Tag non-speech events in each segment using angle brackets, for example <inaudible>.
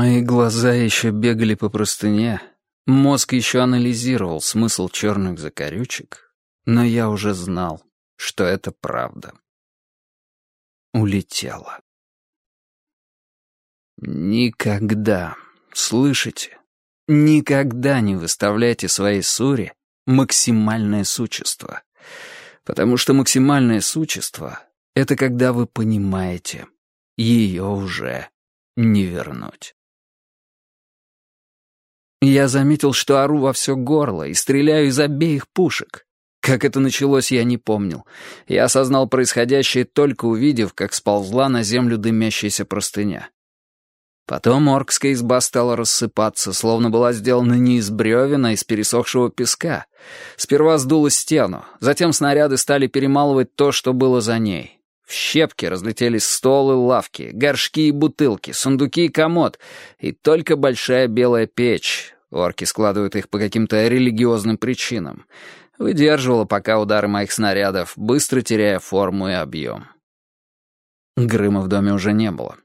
Мои глаза еще бегали по простыне, мозг еще анализировал смысл черных закорючек, но я уже знал, что это правда. Улетела. Никогда, слышите, никогда не выставляйте своей суре максимальное существо, потому что максимальное существо — это когда вы понимаете, ее уже не вернуть. Я заметил, что ору во все горло и стреляю из обеих пушек. Как это началось, я не помнил. Я осознал происходящее, только увидев, как сползла на землю дымящаяся простыня. Потом оркская изба стала рассыпаться, словно была сделана не из бревен, а из пересохшего песка. Сперва сдуло стену, затем снаряды стали перемалывать то, что было за ней. В щепки разлетелись столы, лавки, горшки и бутылки, сундуки и комод, и только большая белая печь, орки складывают их по каким-то религиозным причинам, выдерживала пока удары моих снарядов, быстро теряя форму и объем. Грыма в доме уже не было.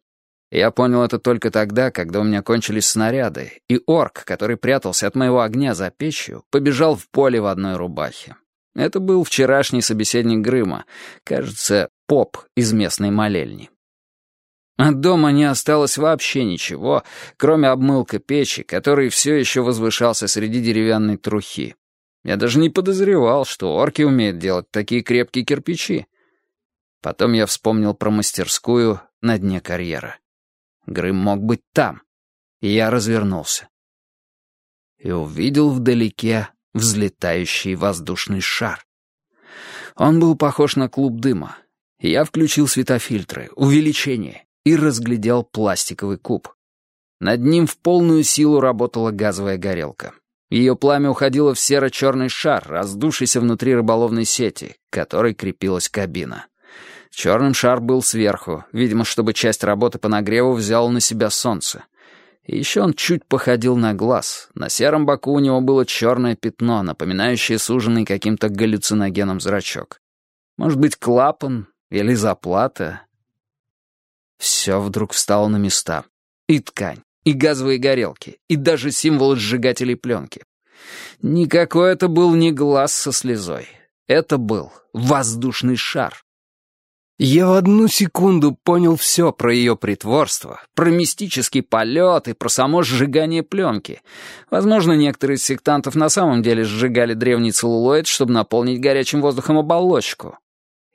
Я понял это только тогда, когда у меня кончились снаряды, и орк, который прятался от моего огня за печью, побежал в поле в одной рубахе. Это был вчерашний собеседник Грыма, кажется, поп из местной молельни. От дома не осталось вообще ничего, кроме обмылка печи, который все еще возвышался среди деревянной трухи. Я даже не подозревал, что орки умеют делать такие крепкие кирпичи. Потом я вспомнил про мастерскую на дне карьера. Грым мог быть там. И я развернулся. И увидел вдалеке взлетающий воздушный шар. Он был похож на клуб дыма. Я включил светофильтры, увеличение и разглядел пластиковый куб. Над ним в полную силу работала газовая горелка. Ее пламя уходило в серо-черный шар, раздувшийся внутри рыболовной сети, к которой крепилась кабина. Черным шар был сверху, видимо, чтобы часть работы по нагреву взял на себя солнце. Еще он чуть походил на глаз. На сером боку у него было черное пятно, напоминающее суженный каким-то галлюциногеном зрачок. Может быть, клапан или заплата? Все вдруг встало на места. И ткань, и газовые горелки, и даже символ сжигателей пленки. Никакой это был не глаз со слезой. Это был воздушный шар. Я в одну секунду понял все про ее притворство, про мистический полет и про само сжигание пленки. Возможно, некоторые из сектантов на самом деле сжигали древний целлулоид, чтобы наполнить горячим воздухом оболочку.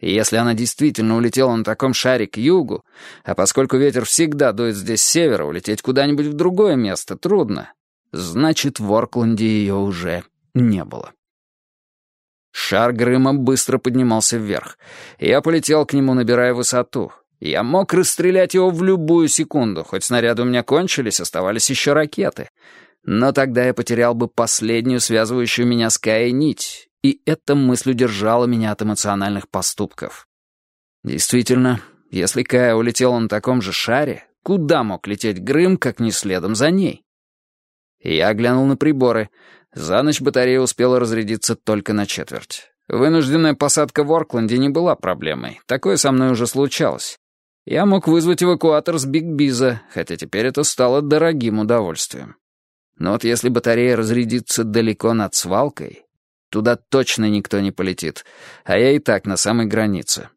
И если она действительно улетела на таком шаре к югу, а поскольку ветер всегда дует здесь с севера, улететь куда-нибудь в другое место трудно, значит, в Оркленде ее уже не было. Шар Грыма быстро поднимался вверх. Я полетел к нему, набирая высоту. Я мог расстрелять его в любую секунду, хоть снаряды у меня кончились, оставались еще ракеты. Но тогда я потерял бы последнюю связывающую меня с Каей нить, и эта мысль удержала меня от эмоциональных поступков. Действительно, если Кая улетела на таком же шаре, куда мог лететь Грым, как не следом за ней? Я глянул на приборы — за ночь батарея успела разрядиться только на четверть. Вынужденная посадка в Оркленде не была проблемой. Такое со мной уже случалось. Я мог вызвать эвакуатор с Биг Биза, хотя теперь это стало дорогим удовольствием. Но вот если батарея разрядится далеко над свалкой, туда точно никто не полетит, а я и так на самой границе.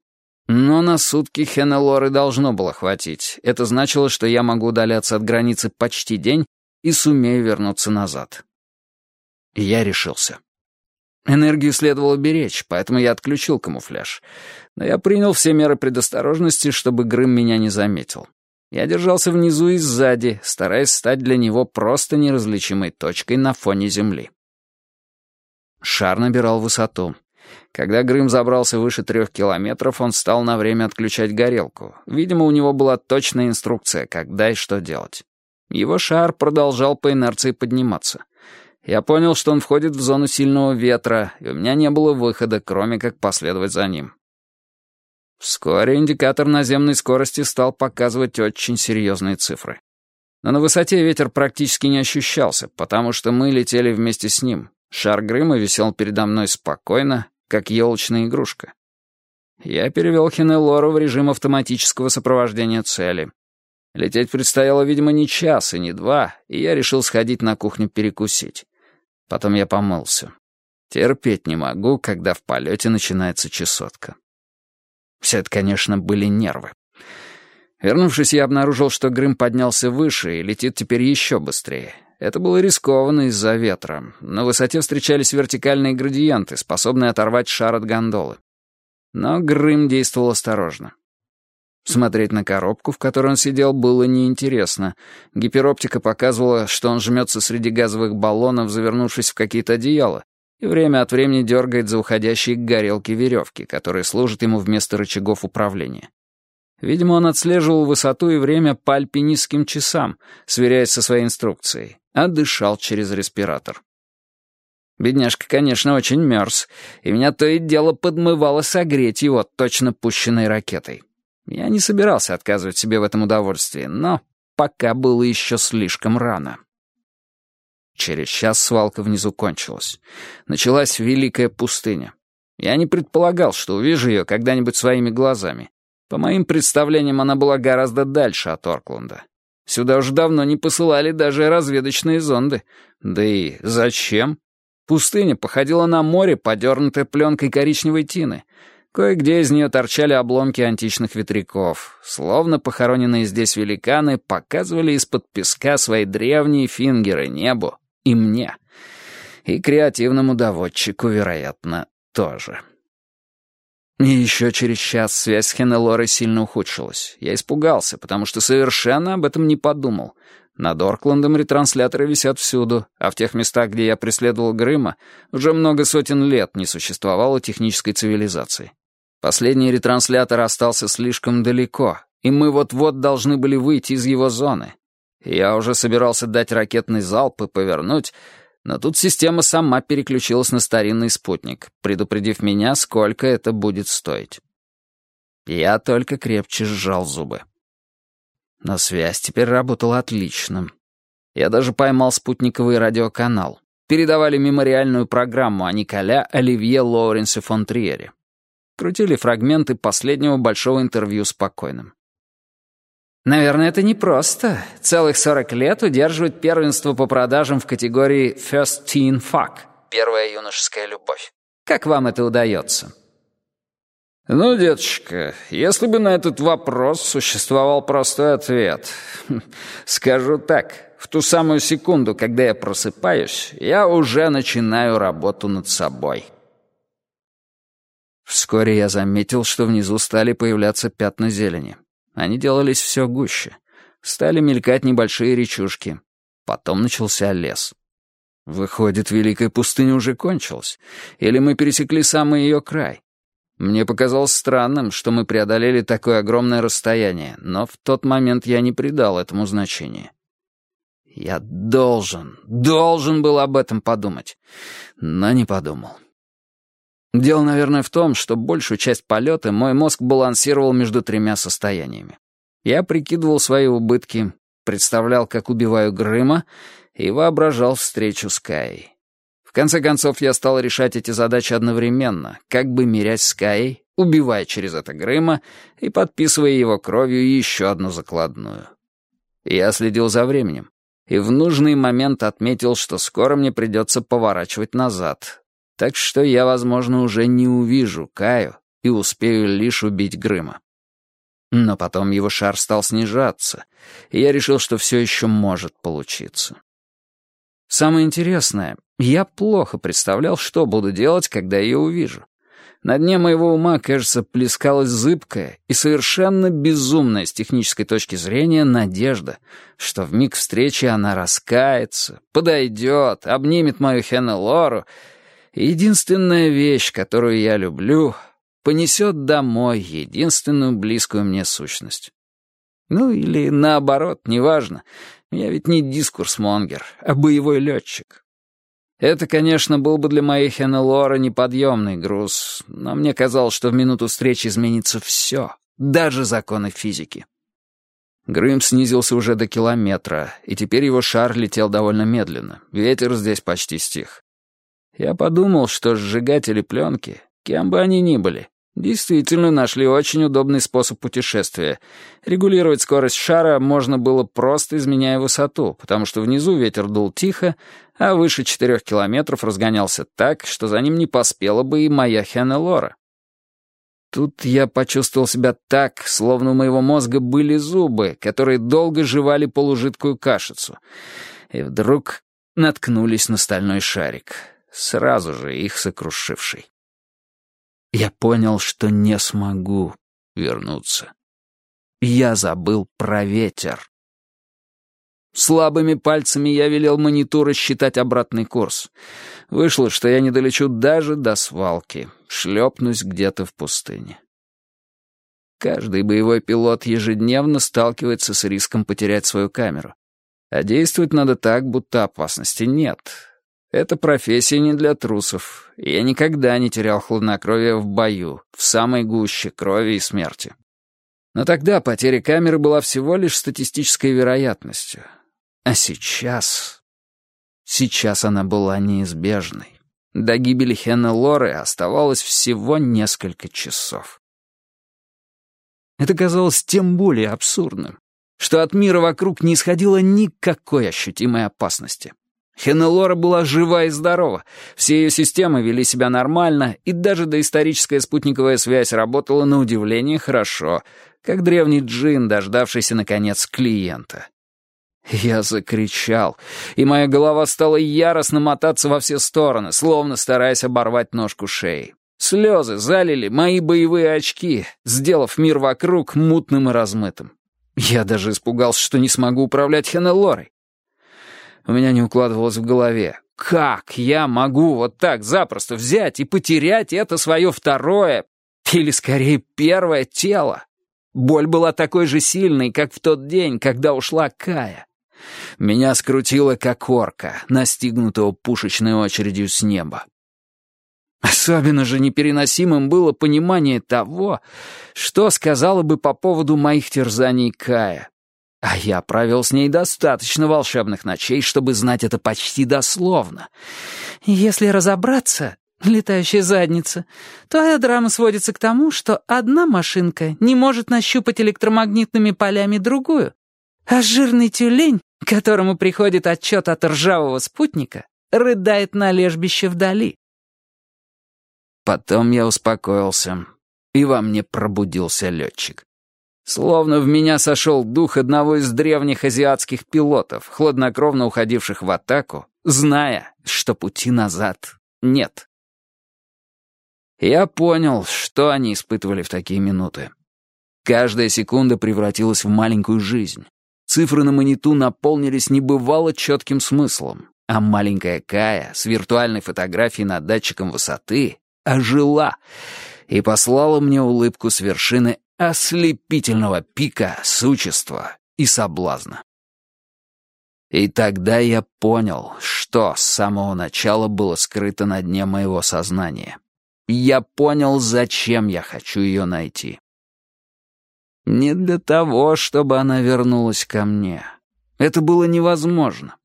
Но на сутки Хеннелоры должно было хватить. Это значило, что я могу удаляться от границы почти день и сумею вернуться назад. И я решился. Энергию следовало беречь, поэтому я отключил камуфляж. Но я принял все меры предосторожности, чтобы Грым меня не заметил. Я держался внизу и сзади, стараясь стать для него просто неразличимой точкой на фоне земли. Шар набирал высоту. Когда Грым забрался выше трех километров, он стал на время отключать горелку. Видимо, у него была точная инструкция, когда и что делать. Его шар продолжал по инерции подниматься. Я понял, что он входит в зону сильного ветра, и у меня не было выхода, кроме как последовать за ним. Вскоре индикатор наземной скорости стал показывать очень серьезные цифры. Но на высоте ветер практически не ощущался, потому что мы летели вместе с ним. Шар Грыма висел передо мной спокойно, как елочная игрушка. Я перевел Хинелору в режим автоматического сопровождения цели. Лететь предстояло, видимо, не час и не два, и я решил сходить на кухню перекусить. Потом я помылся. Терпеть не могу, когда в полете начинается чесотка. Все это, конечно, были нервы. Вернувшись, я обнаружил, что Грым поднялся выше и летит теперь еще быстрее. Это было рискованно из-за ветра. На высоте встречались вертикальные градиенты, способные оторвать шар от гондолы. Но Грым действовал осторожно. Смотреть на коробку, в которой он сидел, было неинтересно. Гипероптика показывала, что он жмется среди газовых баллонов, завернувшись в какие-то одеяла, и время от времени дергает за уходящие к горелке веревки, которые служат ему вместо рычагов управления. Видимо, он отслеживал высоту и время по альпинистским часам, сверяясь со своей инструкцией, а дышал через респиратор. Бедняжка, конечно, очень мерз, и меня то и дело подмывало согреть его точно пущенной ракетой. Я не собирался отказывать себе в этом удовольствии, но пока было еще слишком рано. Через час свалка внизу кончилась. Началась великая пустыня. Я не предполагал, что увижу ее когда-нибудь своими глазами. По моим представлениям, она была гораздо дальше от Оркленда. Сюда уже давно не посылали даже разведочные зонды. Да и зачем? Пустыня походила на море, подернутое пленкой коричневой тины. Кое-где из нее торчали обломки античных ветряков. Словно похороненные здесь великаны показывали из-под песка свои древние фингеры небу и мне. И креативному доводчику, вероятно, тоже. И еще через час связь с Хенелорой сильно ухудшилась. Я испугался, потому что совершенно об этом не подумал. Над Оркландом ретрансляторы висят всюду, а в тех местах, где я преследовал Грыма, уже много сотен лет не существовало технической цивилизации. Последний ретранслятор остался слишком далеко, и мы вот-вот должны были выйти из его зоны. Я уже собирался дать ракетный залп и повернуть, но тут система сама переключилась на старинный спутник, предупредив меня, сколько это будет стоить. Я только крепче сжал зубы. Но связь теперь работала отлично. Я даже поймал спутниковый радиоканал. Передавали мемориальную программу о Николя Оливье Лоуренсе фон Триере крутили фрагменты последнего большого интервью с покойным. Наверное, это непросто. Целых 40 лет удерживать первенство по продажам в категории «First Teen Fuck» — первая юношеская любовь. Как вам это удается? Ну, деточка, если бы на этот вопрос существовал простой ответ. <laughs> Скажу так, в ту самую секунду, когда я просыпаюсь, я уже начинаю работу над собой. Вскоре я заметил, что внизу стали появляться пятна зелени. Они делались все гуще. Стали мелькать небольшие речушки. Потом начался лес. Выходит, Великая пустыня уже кончилась. Или мы пересекли самый ее край. Мне показалось странным, что мы преодолели такое огромное расстояние, но в тот момент я не придал этому значения. Я должен, должен был об этом подумать, но не подумал. Дело, наверное, в том, что большую часть полета мой мозг балансировал между тремя состояниями. Я прикидывал свои убытки, представлял, как убиваю Грыма, и воображал встречу с Каей. В конце концов, я стал решать эти задачи одновременно, как бы мирясь с Каей, убивая через это Грыма и подписывая его кровью еще одну закладную. Я следил за временем и в нужный момент отметил, что скоро мне придется поворачивать назад, так что я, возможно, уже не увижу Каю и успею лишь убить Грыма. Но потом его шар стал снижаться, и я решил, что все еще может получиться. Самое интересное, я плохо представлял, что буду делать, когда ее увижу. На дне моего ума, кажется, плескалась зыбкая и совершенно безумная с технической точки зрения надежда, что в миг встречи она раскается, подойдет, обнимет мою Хеннелору единственная вещь, которую я люблю, понесет домой единственную близкую мне сущность. Ну или наоборот, неважно. Я ведь не дискурс-монгер, а боевой летчик. Это, конечно, был бы для моей Хеннелора неподъемный груз, но мне казалось, что в минуту встречи изменится все, даже законы физики. Грым снизился уже до километра, и теперь его шар летел довольно медленно. Ветер здесь почти стих. Я подумал, что сжигатели пленки, кем бы они ни были, Действительно, нашли очень удобный способ путешествия. Регулировать скорость шара можно было просто изменяя высоту, потому что внизу ветер дул тихо, а выше четырех километров разгонялся так, что за ним не поспела бы и моя Хеннелора. Тут я почувствовал себя так, словно у моего мозга были зубы, которые долго жевали полужидкую кашицу. И вдруг наткнулись на стальной шарик, сразу же их сокрушивший. Я понял, что не смогу вернуться. Я забыл про ветер. Слабыми пальцами я велел монитору считать обратный курс. Вышло, что я не долечу даже до свалки, шлепнусь где-то в пустыне. Каждый боевой пилот ежедневно сталкивается с риском потерять свою камеру. А действовать надо так, будто опасности нет. Эта профессия не для трусов. Я никогда не терял хладнокровие в бою, в самой гуще крови и смерти. Но тогда потеря камеры была всего лишь статистической вероятностью. А сейчас... Сейчас она была неизбежной. До гибели Хена Лоры оставалось всего несколько часов. Это казалось тем более абсурдным, что от мира вокруг не исходило никакой ощутимой опасности. Хенелора была жива и здорова, все ее системы вели себя нормально, и даже доисторическая спутниковая связь работала на удивление хорошо, как древний джин, дождавшийся, наконец, клиента. Я закричал, и моя голова стала яростно мотаться во все стороны, словно стараясь оборвать ножку шеи. Слезы залили мои боевые очки, сделав мир вокруг мутным и размытым. Я даже испугался, что не смогу управлять Хенелорой. У меня не укладывалось в голове. Как я могу вот так запросто взять и потерять это свое второе, или скорее первое тело? Боль была такой же сильной, как в тот день, когда ушла Кая. Меня скрутило, как орка, настигнутого пушечной очередью с неба. Особенно же непереносимым было понимание того, что сказала бы по поводу моих терзаний Кая. А я провел с ней достаточно волшебных ночей, чтобы знать это почти дословно. Если разобраться, летающая задница, твоя драма сводится к тому, что одна машинка не может нащупать электромагнитными полями другую, а жирный тюлень, которому приходит отчет от ржавого спутника, рыдает на лежбище вдали. Потом я успокоился, и во мне пробудился летчик. Словно в меня сошел дух одного из древних азиатских пилотов, хладнокровно уходивших в атаку, зная, что пути назад нет. Я понял, что они испытывали в такие минуты. Каждая секунда превратилась в маленькую жизнь. Цифры на мониту наполнились небывало четким смыслом, а маленькая Кая с виртуальной фотографией над датчиком высоты ожила и послала мне улыбку с вершины ослепительного пика существа и соблазна. И тогда я понял, что с самого начала было скрыто на дне моего сознания. Я понял, зачем я хочу ее найти. Не для того, чтобы она вернулась ко мне. Это было невозможно.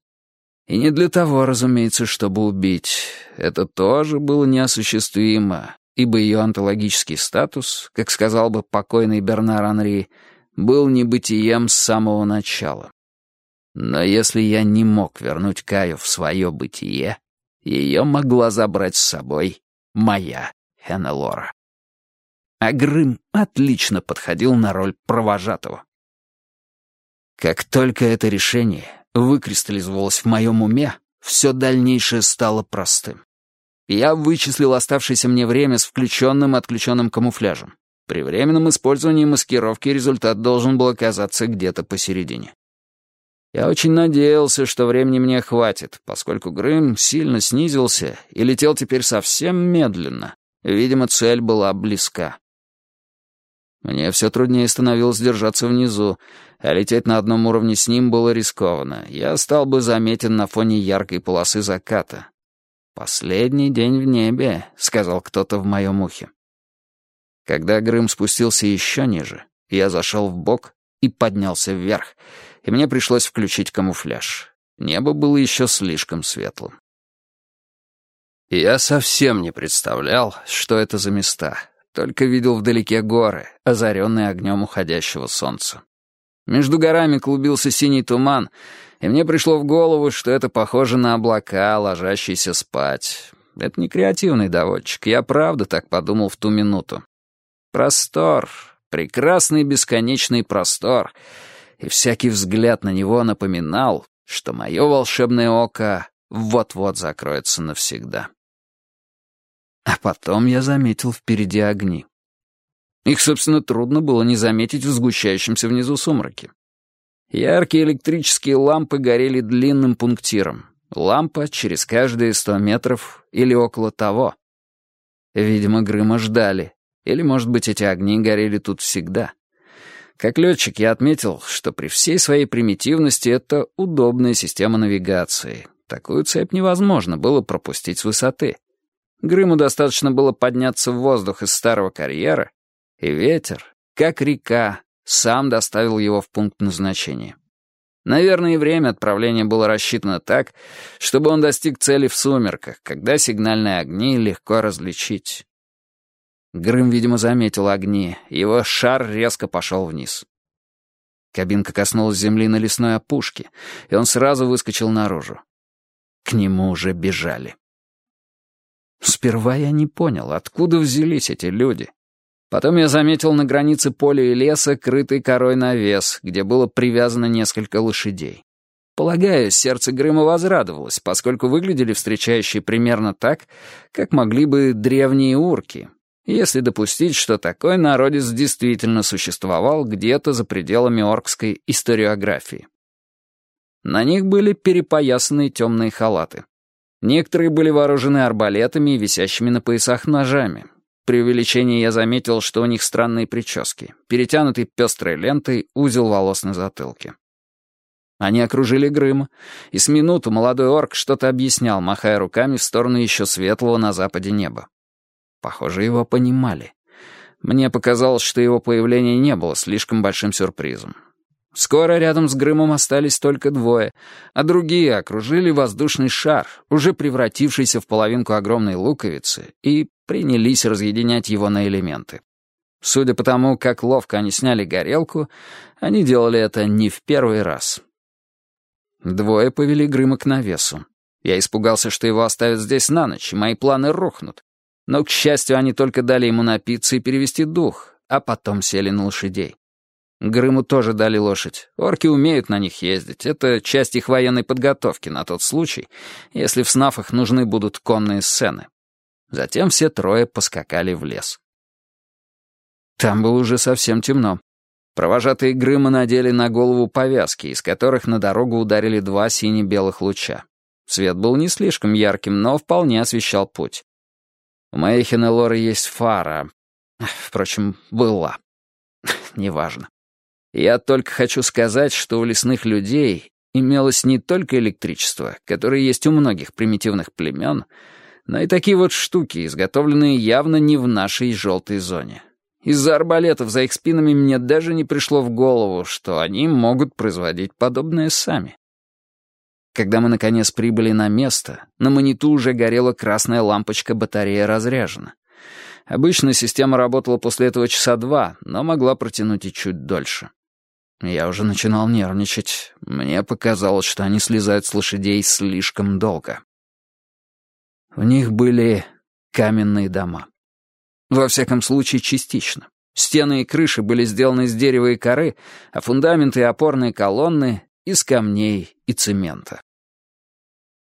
И не для того, разумеется, чтобы убить. Это тоже было неосуществимо ибо ее онтологический статус, как сказал бы покойный Бернар Анри, был небытием с самого начала. Но если я не мог вернуть Каю в свое бытие, ее могла забрать с собой моя Хенелора. А Грым отлично подходил на роль провожатого. Как только это решение выкристаллизовалось в моем уме, все дальнейшее стало простым. Я вычислил оставшееся мне время с включенным и отключенным камуфляжем. При временном использовании маскировки результат должен был оказаться где-то посередине. Я очень надеялся, что времени мне хватит, поскольку Грым сильно снизился и летел теперь совсем медленно. Видимо, цель была близка. Мне все труднее становилось держаться внизу, а лететь на одном уровне с ним было рискованно. Я стал бы заметен на фоне яркой полосы заката. «Последний день в небе», — сказал кто-то в моем ухе. Когда Грым спустился еще ниже, я зашел в бок и поднялся вверх, и мне пришлось включить камуфляж. Небо было еще слишком светлым. Я совсем не представлял, что это за места. только видел вдалеке горы, озаренные огнем уходящего солнца. Между горами клубился синий туман, и мне пришло в голову, что это похоже на облака, ложащиеся спать. Это не креативный доводчик, я правда так подумал в ту минуту. Простор, прекрасный бесконечный простор, и всякий взгляд на него напоминал, что мое волшебное око вот-вот закроется навсегда. А потом я заметил впереди огни. Их, собственно, трудно было не заметить в сгущающемся внизу сумраке. Яркие электрические лампы горели длинным пунктиром. Лампа через каждые сто метров или около того. Видимо, Грыма ждали. Или, может быть, эти огни горели тут всегда. Как летчик я отметил, что при всей своей примитивности это удобная система навигации. Такую цепь невозможно было пропустить с высоты. Грыму достаточно было подняться в воздух из старого карьера, и ветер, как река, сам доставил его в пункт назначения. Наверное, и время отправления было рассчитано так, чтобы он достиг цели в сумерках, когда сигнальные огни легко различить. Грым, видимо, заметил огни, его шар резко пошел вниз. Кабинка коснулась земли на лесной опушке, и он сразу выскочил наружу. К нему уже бежали. Сперва я не понял, откуда взялись эти люди. Потом я заметил на границе поля и леса крытый корой навес, где было привязано несколько лошадей. Полагаю, сердце Грыма возрадовалось, поскольку выглядели встречающие примерно так, как могли бы древние урки, если допустить, что такой народец действительно существовал где-то за пределами оркской историографии. На них были перепоясанные темные халаты. Некоторые были вооружены арбалетами и висящими на поясах ножами, при увеличении я заметил, что у них странные прически, перетянутый пестрой лентой узел волос на затылке. Они окружили Грыма, и с минуту молодой орк что-то объяснял, махая руками в сторону еще светлого на западе неба. Похоже, его понимали. Мне показалось, что его появление не было слишком большим сюрпризом. Скоро рядом с Грымом остались только двое, а другие окружили воздушный шар, уже превратившийся в половинку огромной луковицы, и принялись разъединять его на элементы. Судя по тому, как ловко они сняли горелку, они делали это не в первый раз. Двое повели Грыма к навесу. Я испугался, что его оставят здесь на ночь, и мои планы рухнут. Но, к счастью, они только дали ему напиться и перевести дух, а потом сели на лошадей. Грыму тоже дали лошадь. Орки умеют на них ездить. Это часть их военной подготовки на тот случай, если в снафах нужны будут конные сцены. Затем все трое поскакали в лес. Там было уже совсем темно. Провожатые Грыма надели на голову повязки, из которых на дорогу ударили два сине-белых луча. Свет был не слишком ярким, но вполне освещал путь. У моей Хенелоры есть фара. Впрочем, была. <laughs> Неважно. Я только хочу сказать, что у лесных людей имелось не только электричество, которое есть у многих примитивных племен, но и такие вот штуки, изготовленные явно не в нашей желтой зоне. Из-за арбалетов за их спинами мне даже не пришло в голову, что они могут производить подобное сами. Когда мы, наконец, прибыли на место, на мониту уже горела красная лампочка батарея разряжена. Обычно система работала после этого часа два, но могла протянуть и чуть дольше. Я уже начинал нервничать. Мне показалось, что они слезают с лошадей слишком долго. В них были каменные дома. Во всяком случае, частично. Стены и крыши были сделаны из дерева и коры, а фундаменты и опорные колонны — из камней и цемента.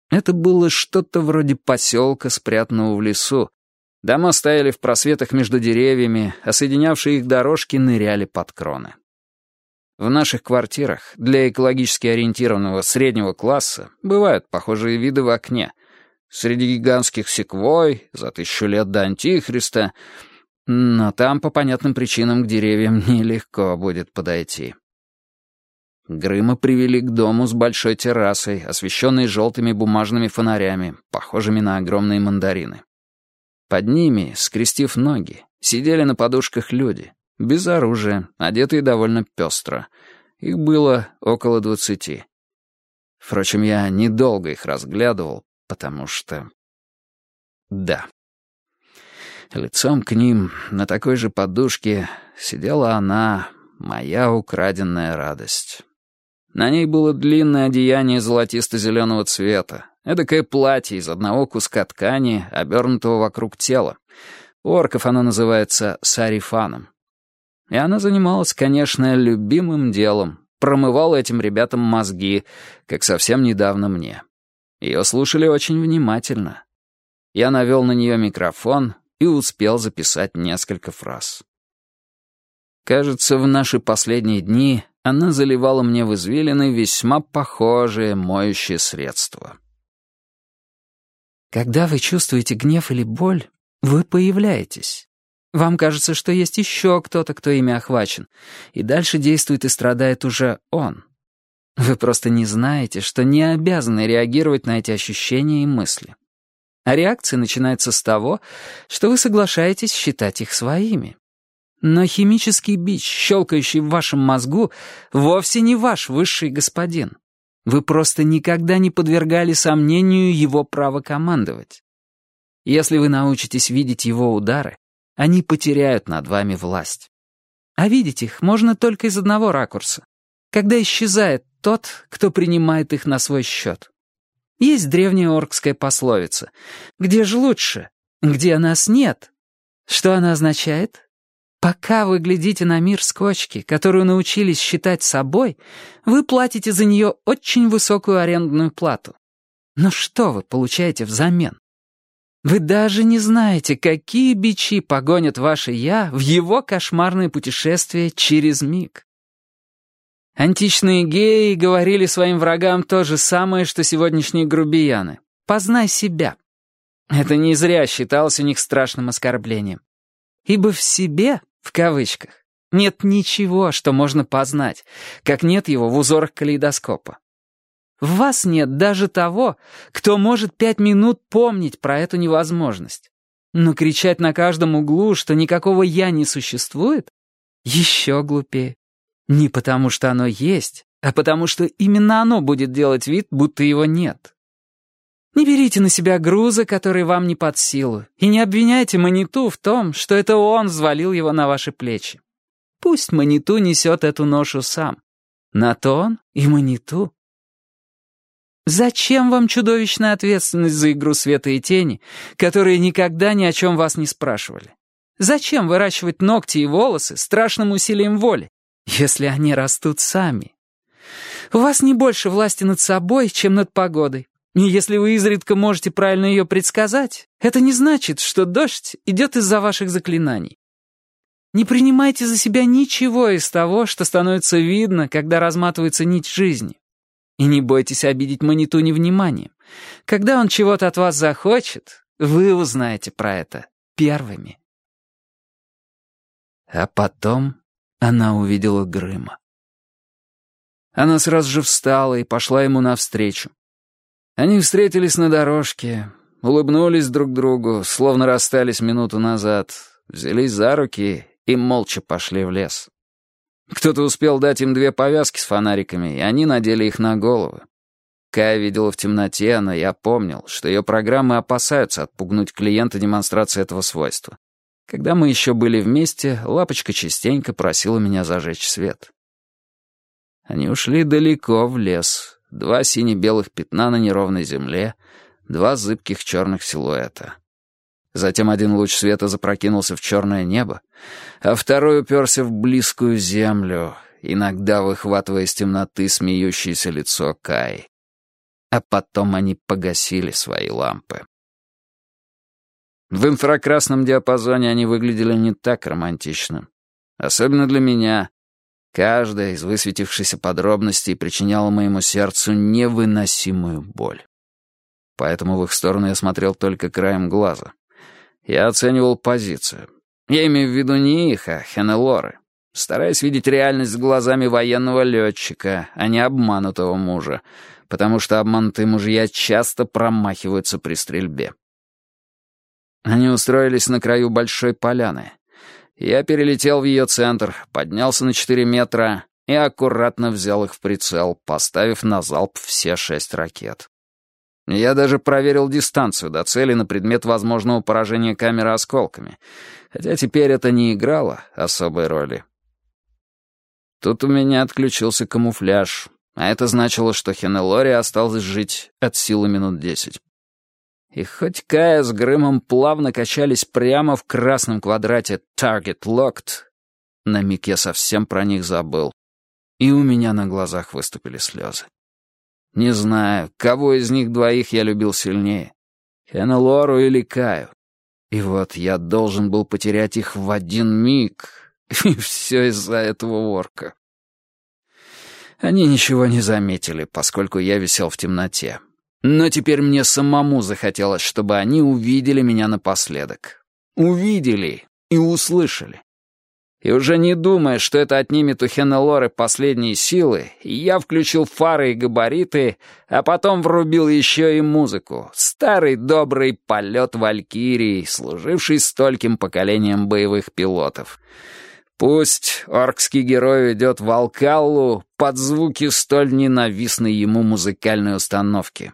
Это было что-то вроде поселка, спрятанного в лесу. Дома стояли в просветах между деревьями, а соединявшие их дорожки ныряли под кроны. В наших квартирах для экологически ориентированного среднего класса бывают похожие виды в окне. Среди гигантских секвой, за тысячу лет до Антихриста. Но там по понятным причинам к деревьям <laughs> нелегко будет подойти. Грыма привели к дому с большой террасой, освещенной желтыми бумажными фонарями, похожими на огромные мандарины. Под ними, скрестив ноги, сидели на подушках люди, без оружия, одетые довольно пестро. Их было около двадцати. Впрочем, я недолго их разглядывал, потому что... Да. Лицом к ним, на такой же подушке, сидела она, моя украденная радость. На ней было длинное одеяние золотисто-зеленого цвета, эдакое платье из одного куска ткани, обернутого вокруг тела. У орков оно называется сарифаном. И она занималась, конечно, любимым делом, промывала этим ребятам мозги, как совсем недавно мне. Ее слушали очень внимательно. Я навел на нее микрофон и успел записать несколько фраз. Кажется, в наши последние дни она заливала мне в извилины весьма похожее моющее средство. Когда вы чувствуете гнев или боль, вы появляетесь. Вам кажется, что есть еще кто-то, кто ими охвачен, и дальше действует и страдает уже он. Вы просто не знаете, что не обязаны реагировать на эти ощущения и мысли. А реакция начинается с того, что вы соглашаетесь считать их своими. Но химический бич, щелкающий в вашем мозгу, вовсе не ваш высший господин. Вы просто никогда не подвергали сомнению его право командовать. Если вы научитесь видеть его удары, они потеряют над вами власть. А видеть их можно только из одного ракурса, когда исчезает тот, кто принимает их на свой счет. Есть древняя оркская пословица «Где же лучше? Где нас нет?» Что она означает? Пока вы глядите на мир с кочки, которую научились считать собой, вы платите за нее очень высокую арендную плату. Но что вы получаете взамен? Вы даже не знаете, какие бичи погонят ваше «я» в его кошмарное путешествие через миг. Античные геи говорили своим врагам то же самое, что сегодняшние грубияны. «Познай себя». Это не зря считалось у них страшным оскорблением. Ибо в себе, в кавычках, нет ничего, что можно познать, как нет его в узорах калейдоскопа. В вас нет даже того, кто может пять минут помнить про эту невозможность. Но кричать на каждом углу, что никакого «я» не существует, еще глупее. Не потому что оно есть, а потому что именно оно будет делать вид, будто его нет. Не берите на себя груза, которые вам не под силу, и не обвиняйте Маниту в том, что это он взвалил его на ваши плечи. Пусть Маниту несет эту ношу сам. На то он и Маниту. Зачем вам чудовищная ответственность за игру света и тени, которые никогда ни о чем вас не спрашивали? Зачем выращивать ногти и волосы страшным усилием воли? Если они растут сами. У вас не больше власти над собой, чем над погодой. И если вы изредка можете правильно ее предсказать, это не значит, что дождь идет из-за ваших заклинаний. Не принимайте за себя ничего из того, что становится видно, когда разматывается нить жизни. И не бойтесь обидеть Маниту невниманием. Когда он чего-то от вас захочет, вы узнаете про это первыми. А потом она увидела Грыма. Она сразу же встала и пошла ему навстречу. Они встретились на дорожке, улыбнулись друг другу, словно расстались минуту назад, взялись за руки и молча пошли в лес. Кто-то успел дать им две повязки с фонариками, и они надели их на головы. Кая видела в темноте, но я помнил, что ее программы опасаются отпугнуть клиента демонстрации этого свойства. Когда мы еще были вместе, Лапочка частенько просила меня зажечь свет. Они ушли далеко в лес. Два сине-белых пятна на неровной земле, два зыбких черных силуэта. Затем один луч света запрокинулся в черное небо, а второй уперся в близкую землю, иногда выхватывая из темноты смеющееся лицо Кай. А потом они погасили свои лампы. В инфракрасном диапазоне они выглядели не так романтично. Особенно для меня. Каждая из высветившихся подробностей причиняла моему сердцу невыносимую боль. Поэтому в их сторону я смотрел только краем глаза. Я оценивал позицию. Я имею в виду не их, а Хенелоры. Стараясь видеть реальность глазами военного летчика, а не обманутого мужа, потому что обманутые мужья часто промахиваются при стрельбе. Они устроились на краю большой поляны. Я перелетел в ее центр, поднялся на 4 метра и аккуратно взял их в прицел, поставив на залп все шесть ракет. Я даже проверил дистанцию до цели на предмет возможного поражения камеры осколками, хотя теперь это не играло особой роли. Тут у меня отключился камуфляж, а это значило, что Хенелори осталось жить от силы минут десять. И хоть Кая с Грымом плавно качались прямо в красном квадрате «Target Locked», на миг я совсем про них забыл. И у меня на глазах выступили слезы. Не знаю, кого из них двоих я любил сильнее. Хенелору или Каю. И вот я должен был потерять их в один миг. <laughs> И все из-за этого ворка. Они ничего не заметили, поскольку я висел в темноте. Но теперь мне самому захотелось, чтобы они увидели меня напоследок. Увидели и услышали. И уже не думая, что это отнимет у Хеннелоры последние силы, я включил фары и габариты, а потом врубил еще и музыку. Старый добрый полет Валькирии, служивший стольким поколением боевых пилотов. Пусть оркский герой идет в Алкаллу под звуки столь ненавистной ему музыкальной установки.